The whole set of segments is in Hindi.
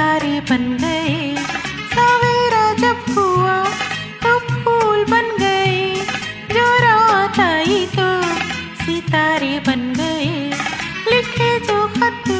बन गए। सवेरा जब हुआ तो फूल बन गए। जो रात आई तो सितारे बन गए। लिखे जो खत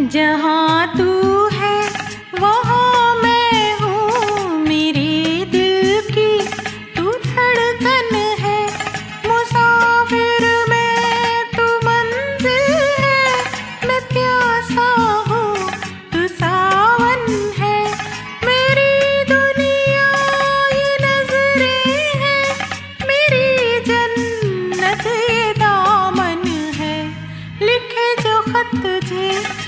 जहाँ तू है, वहाँ मैं हूँ। मेरे दिल की तू धड़कन है। मुसाफिर मैं तू मंजिल है। मैं प्यासा हूँ, तू सावन है। मेरी दुनिया ये नज़रें हैं। मेरी जन्नत ये दामन है। लिखे जो खत तुझे